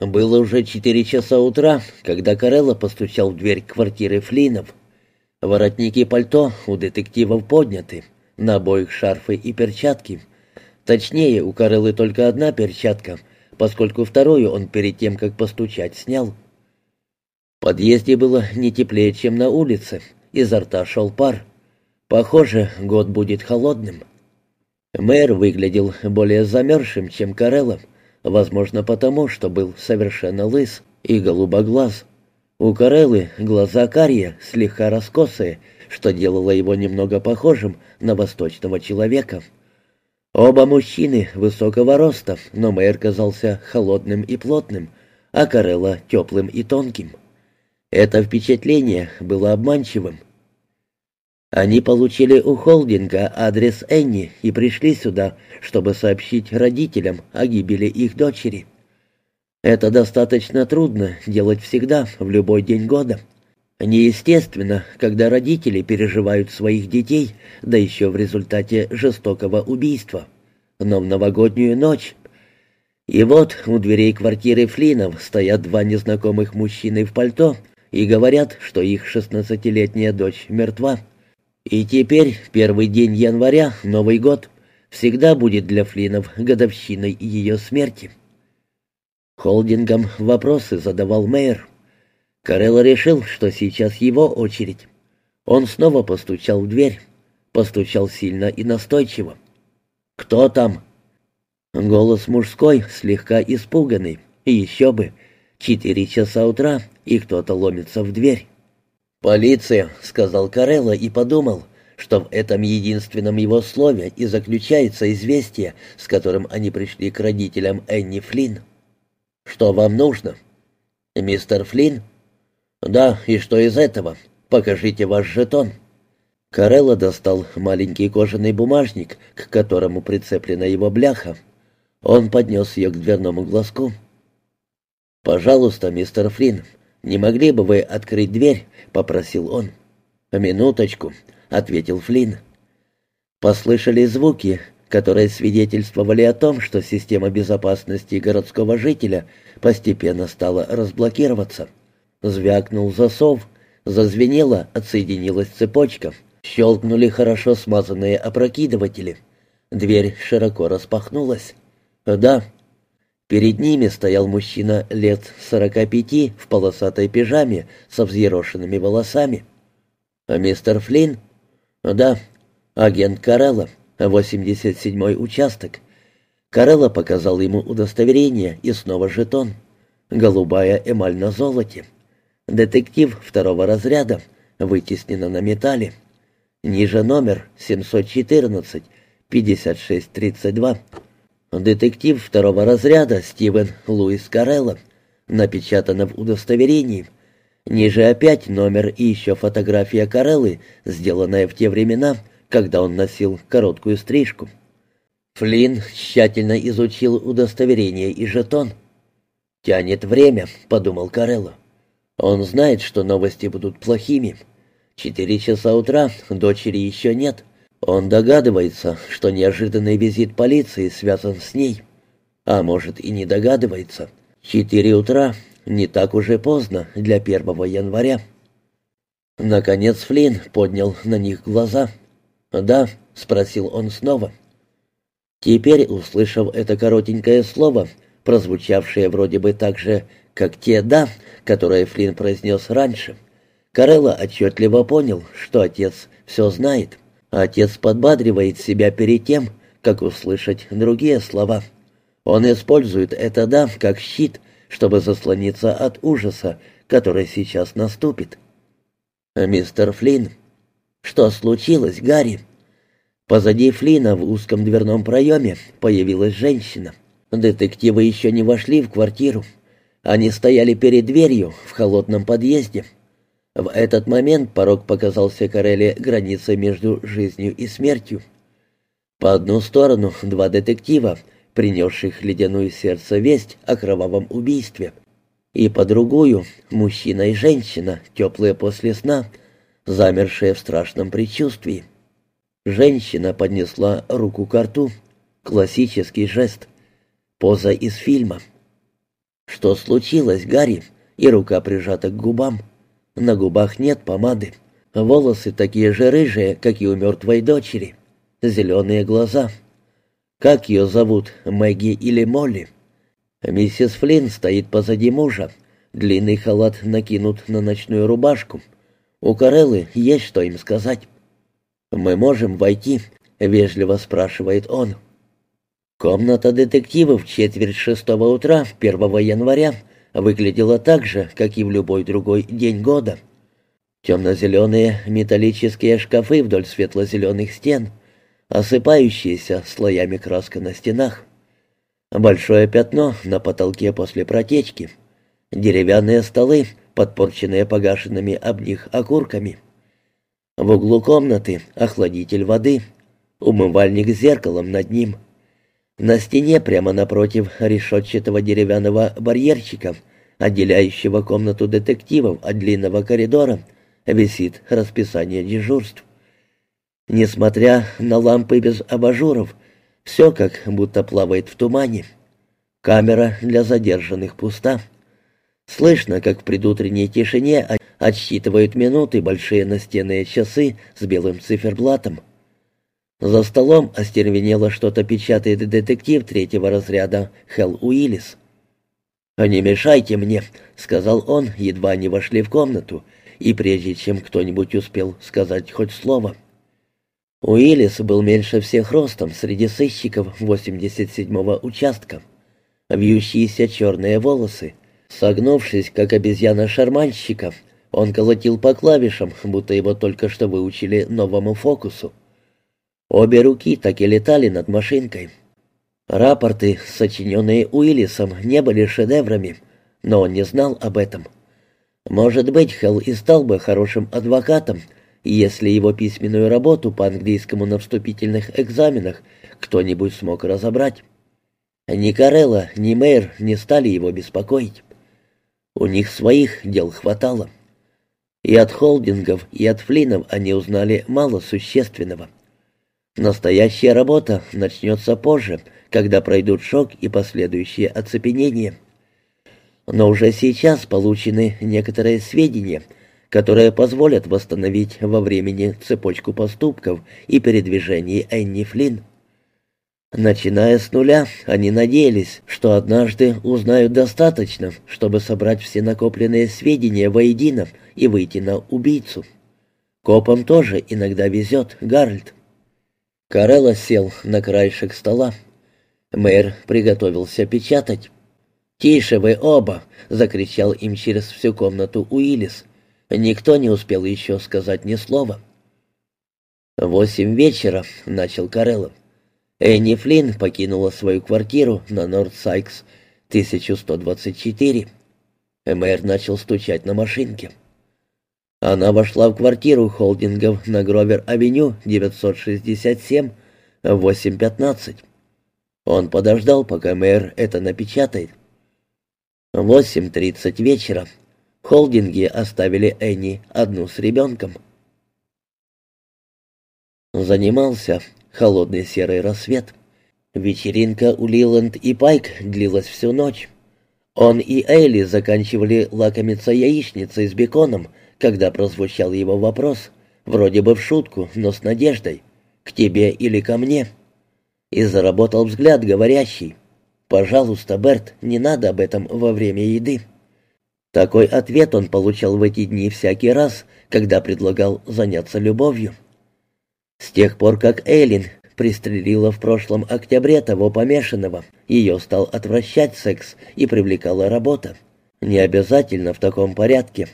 Было уже четыре часа утра, когда Карелла постучал в дверь квартиры Флинов. Воротники пальто у детективов подняты, на обоих шарфы и перчатки. Точнее, у Кареллы только одна перчатка, поскольку вторую он перед тем, как постучать, снял. В подъезде было не теплее, чем на улице, изо рта шел пар. Похоже, год будет холодным. Мэр выглядел более замерзшим, чем Карелла, возможно потому, что был совершенно лыс и голубоглаз. У Кареллы глаза карие, слегка раскосые, что делало его немного похожим на восточного человека. Оба мужчины высокого роста, но мэр казался холодным и плотным, а Карелла теплым и тонким. Это впечатление было обманчивым. Они получили у холдинга адрес Энни и пришли сюда, чтобы сообщить родителям о гибели их дочери. Это достаточно трудно делать всегда, в любой день года. Неестественно, когда родители переживают своих детей, да еще в результате жестокого убийства. Но в новогоднюю ночь... И вот у дверей квартиры Флинов стоят два незнакомых мужчины в пальто и говорят, что их шестнадцатилетняя дочь мертва. И теперь, первый день января, Новый год, всегда будет для Флинов годовщиной ее смерти. Холдингом вопросы задавал мэр. Карелло решил, что сейчас его очередь. Он снова постучал в дверь. Постучал сильно и настойчиво. «Кто там?» Голос мужской, слегка испуганный. И еще бы. Четыре часа утра, и кто-то ломится в дверь. «Полиция», — сказал Карелло и подумал, что в этом единственном его слове и заключается известие, с которым они пришли к родителям Энни Флинн. «Что вам нужно?» «Мистер Флинн?» «Да, и что из этого? Покажите ваш жетон». Карелло достал маленький кожаный бумажник, к которому прицеплена его бляха. Он поднес ее к дверному глазку. «Пожалуйста, мистер Флинн, не могли бы вы открыть дверь?» — попросил он. «Минуточку», — ответил Флинн. Послышались звуки, которые свидетельствовали о том, что система безопасности городского жителя постепенно стала разблокироваться. Звякнул засов, зазвенела, отсоединилась цепочка, щелкнули хорошо смазанные опрокидыватели. Дверь широко распахнулась. «Да», Перед ними стоял мужчина лет сорока пяти в полосатой пижаме со взъерошенными волосами. «А мистер Флинн?» «Да, агент Карелла, 87-й участок». Карелла показал ему удостоверение и снова жетон. Голубая эмаль на золоте. Детектив второго разряда, вытеснена на металле. Ниже номер 714 5632. Детектив второго разряда Стивен Луис Карелло. Напечатано в удостоверении. Ниже опять номер и еще фотография Кареллы, сделанная в те времена, когда он носил короткую стрижку. Флинн тщательно изучил удостоверение и жетон. «Тянет время», — подумал Карелло. «Он знает, что новости будут плохими. Четыре часа утра, дочери еще нет. Он догадывается, что неожиданный визит полиции связан с ней. А может и не догадывается. Четыре утра не так уже поздно для первого января. Наконец Флинн поднял на них глаза. «Да», — спросил он снова. Теперь, услышав это коротенькое слово, прозвучавшее вроде бы так же, как те «да», которые Флинн произнес раньше, Карелла отчетливо понял, что отец все знает. Отец подбадривает себя перед тем, как услышать другие слова. Он использует это «да» как щит, чтобы заслониться от ужаса, который сейчас наступит. «Мистер Флинн». «Что случилось, Гарри?» Позади Флина в узком дверном проеме появилась женщина. Детективы еще не вошли в квартиру. Они стояли перед дверью в холодном подъезде. В этот момент порог показался Карелле границей между жизнью и смертью. По одну сторону два детектива, принесших ледяную сердце весть о кровавом убийстве, и по другую мужчина и женщина, теплые после сна, замершие в страшном предчувствии. Женщина поднесла руку к рту. Классический жест. Поза из фильма. «Что случилось, Гарри?» и рука прижата к губам. На губах нет помады. Волосы такие же рыжие, как и у мертвой дочери. Зеленые глаза. Как ее зовут, Мэгги или Молли? Миссис Флинн стоит позади мужа. Длинный халат накинут на ночную рубашку. У Кареллы есть что им сказать. «Мы можем войти?» — вежливо спрашивает он. Комната детективов четверть шестого утра 1 января выглядела так же, как и в любой другой день года. Темно-зеленые металлические шкафы вдоль светло-зеленых стен, осыпающиеся слоями краска на стенах. Большое пятно на потолке после протечки. Деревянные столы, подпорченные погашенными об них окурками. В углу комнаты охладитель воды, умывальник с зеркалом над ним — на стене прямо напротив решетчатого деревянного барьерчика, отделяющего комнату детективов от длинного коридора, висит расписание дежурств. Несмотря на лампы без абажуров, все как будто плавает в тумане. Камера для задержанных пуста. Слышно, как в предутренней тишине отсчитывают минуты большие настенные часы с белым циферблатом. За столом остервенело что-то печатает детектив третьего разряда Хелл Уиллис. «Не мешайте мне», — сказал он, едва они вошли в комнату, и прежде чем кто-нибудь успел сказать хоть слово. Уиллис был меньше всех ростом среди сыщиков 87-го участка. Вьющиеся черные волосы, согнувшись, как обезьяна шарманщика, он колотил по клавишам, будто его только что выучили новому фокусу. Обе руки так и летали над машинкой. Рапорты, сочиненные Уиллисом, не были шедеврами, но он не знал об этом. Может быть, Хелл и стал бы хорошим адвокатом, если его письменную работу по английскому на вступительных экзаменах кто-нибудь смог разобрать. Ни Карелла, ни Мэйр не стали его беспокоить. У них своих дел хватало. И от холдингов, и от флинов они узнали мало существенного. Настоящая работа начнется позже, когда пройдут шок и последующее оцепенение. Но уже сейчас получены некоторые сведения, которые позволят восстановить во времени цепочку поступков и передвижений Энни Флинн. Начиная с нуля, они надеялись, что однажды узнают достаточно, чтобы собрать все накопленные сведения воедино и выйти на убийцу. Копам тоже иногда везет, Гарольд. Карелла сел на краешек стола. Мэр приготовился печатать. «Тише вы оба!» — закричал им через всю комнату Уиллис. Никто не успел еще сказать ни слова. «Восемь вечера», — начал Карелла. Энни Флинн покинула свою квартиру на Норд-Сайкс, 1124. Мэр начал стучать на машинке. Она вошла в квартиру холдингов на Гровер-авеню, 967, в 8.15. Он подождал, пока мэр это напечатает. В 8.30 вечера холдинги оставили Энни одну с ребенком. Занимался холодный серый рассвет. Вечеринка у Лиланд и Пайк длилась всю ночь. Он и Эйли заканчивали лакомиться яичницей с беконом, когда прозвучал его вопрос, вроде бы в шутку, но с надеждой, «К тебе или ко мне?» И заработал взгляд говорящий, «Пожалуйста, Берт, не надо об этом во время еды». Такой ответ он получал в эти дни всякий раз, когда предлагал заняться любовью. С тех пор, как Эйлин пристрелила в прошлом октябре того помешанного, ее стал отвращать секс и привлекала работа. Не обязательно в таком порядке.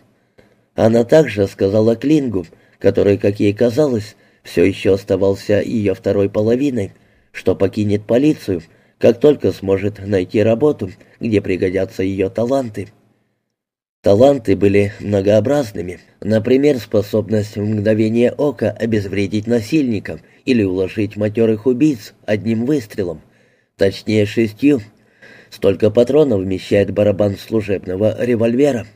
Она также сказала Клингу, который, как ей казалось, все еще оставался ее второй половиной, что покинет полицию, как только сможет найти работу, где пригодятся ее таланты. Таланты были многообразными, например, способность в мгновение ока обезвредить насильника или уложить матерых убийц одним выстрелом, точнее шестью. Столько патронов вмещает барабан служебного револьвера.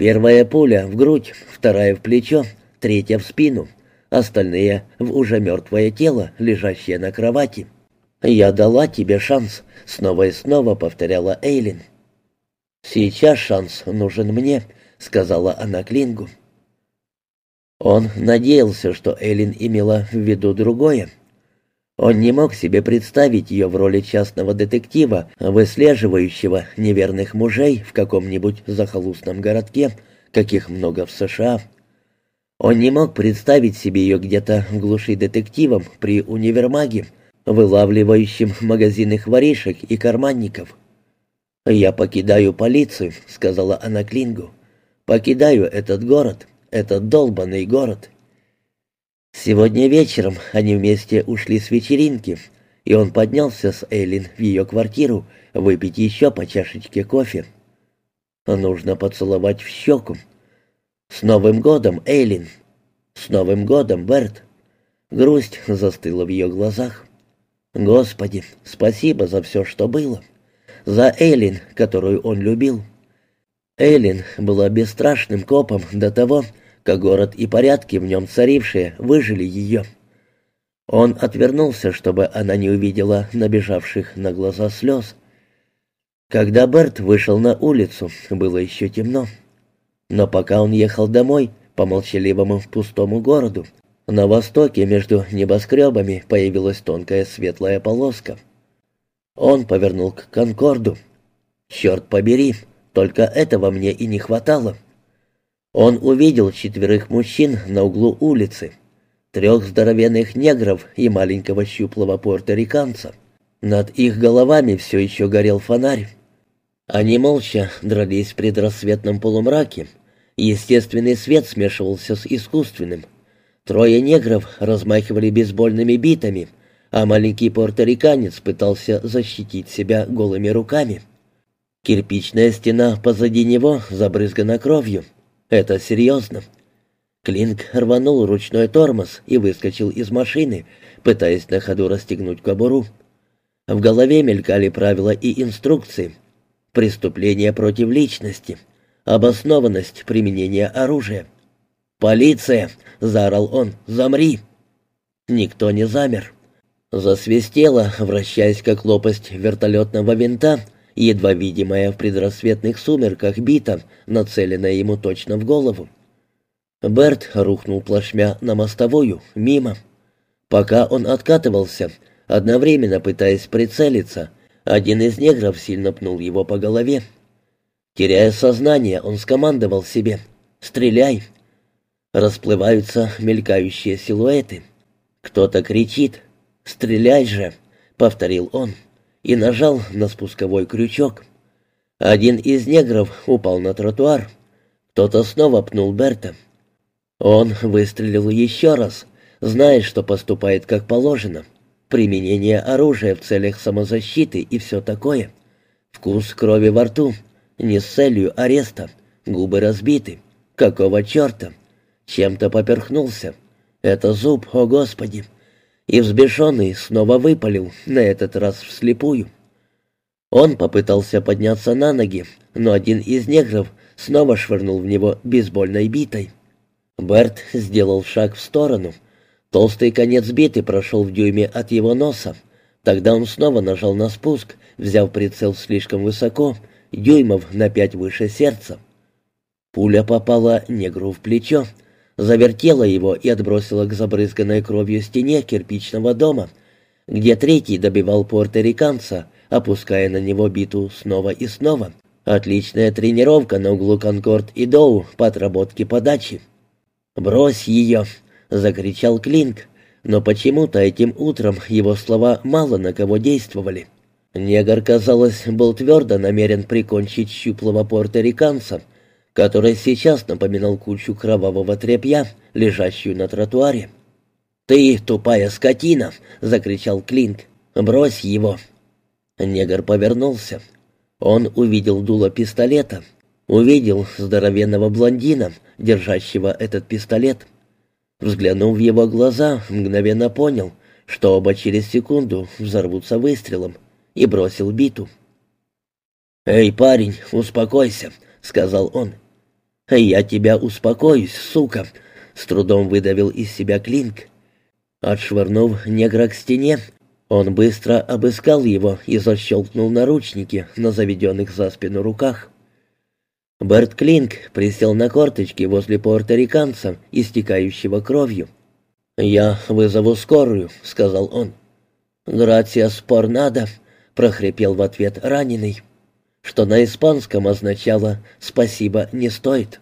Первая пуля в грудь, вторая в плечо, третья в спину, остальные в уже мертвое тело, лежащее на кровати. «Я дала тебе шанс», — снова и снова повторяла Эйлин. «Сейчас шанс нужен мне», — сказала она Клингу. Он надеялся, что Эллен имела в виду другое. Он не мог себе представить ее в роли частного детектива, выслеживающего неверных мужей в каком-нибудь захолустном городке, каких много в США. Он не мог представить себе ее где-то в глуши детективом при универмаге, вылавливающим магазинных воришек и карманников. «Я покидаю полицию», — сказала она Клингу. «Покидаю этот город, этот долбанный город». Сегодня вечером они вместе ушли с вечеринки, и он поднялся с Эйлин в ее квартиру выпить еще по чашечке кофе. Нужно поцеловать в щеку. «С Новым годом, Эйлин!» «С Новым годом, Берт!» Грусть застыла в ее глазах. «Господи, спасибо за все, что было!» За Эйлин, которую он любил. Эйлин была бесстрашным копом до того, как город и порядки в нем царившие выжили ее. Он отвернулся, чтобы она не увидела набежавших на глаза слез. Когда Берт вышел на улицу, было еще темно. Но пока он ехал домой, по молчаливому пустому городу, на востоке между небоскребами появилась тонкая светлая полоска. Он повернул к Конкорду. «Черт побери, только этого мне и не хватало». Он увидел четверых мужчин на углу улицы, трех здоровенных негров и маленького щуплого порториканца. Над их головами все еще горел фонарь. Они молча дрались в предрассветном полумраке. Естественный свет смешивался с искусственным. Трое негров размахивали бейсбольными битами, а маленький порториканец пытался защитить себя голыми руками. Кирпичная стена позади него забрызгана кровью — это серьезно. Клинк рванул ручной тормоз и выскочил из машины, пытаясь на ходу расстегнуть кобуру. В голове мелькали правила и инструкции. Преступление против личности. Обоснованность применения оружия. «Полиция!» — заорал он. «Замри!» Никто не замер. Засвистело, вращаясь как лопасть вертолетного винта, едва видимая в предрассветных сумерках бита, нацеленная ему точно в голову. Берт рухнул плашмя на мостовую, мимо. Пока он откатывался, одновременно пытаясь прицелиться, один из негров сильно пнул его по голове. Теряя сознание, он скомандовал себе «Стреляй!». Расплываются мелькающие силуэты. Кто-то кричит «Стреляй же!», — повторил он и нажал на спусковой крючок. Один из негров упал на тротуар. Кто-то снова пнул Берта. Он выстрелил еще раз, зная, что поступает как положено. Применение оружия в целях самозащиты и все такое. Вкус крови во рту, не с целью ареста, губы разбиты. Какого черта? Чем-то поперхнулся. Это зуб, о господи! И взбешенный снова выпалил, на этот раз вслепую. Он попытался подняться на ноги, но один из негров снова швырнул в него бейсбольной битой. Берт сделал шаг в сторону. Толстый конец биты прошел в дюйме от его носа. Тогда он снова нажал на спуск, взяв прицел слишком высоко, дюймов на пять выше сердца. Пуля попала негру в плечо, завертела его и отбросила к забрызганной кровью стене кирпичного дома, где третий добивал порториканца, опуская на него биту снова и снова. Отличная тренировка на углу Конкорд и Доу по отработке подачи. «Брось ее!» — закричал Клинк, но почему-то этим утром его слова мало на кого действовали. Негр, казалось, был твердо намерен прикончить щуплого порториканца, который сейчас напоминал кучу кровавого тряпья, лежащую на тротуаре. «Ты, тупая скотина!» — закричал Клинк. «Брось его!» Негр повернулся. Он увидел дуло пистолета, увидел здоровенного блондина, держащего этот пистолет. Взглянув в его глаза, мгновенно понял, что оба через секунду взорвутся выстрелом, и бросил биту. «Эй, парень, успокойся», — сказал он. «Я тебя успокоюсь, сука», — с трудом выдавил из себя Клинк. Отшвырнув негра к стене, он быстро обыскал его и защелкнул наручники на заведенных за спину руках. Берт Клинк присел на корточки возле порториканца, истекающего кровью. «Я вызову скорую», — сказал он. «Грациас пор надо», — прохрипел в ответ раненый, что на испанском означало «спасибо не стоит».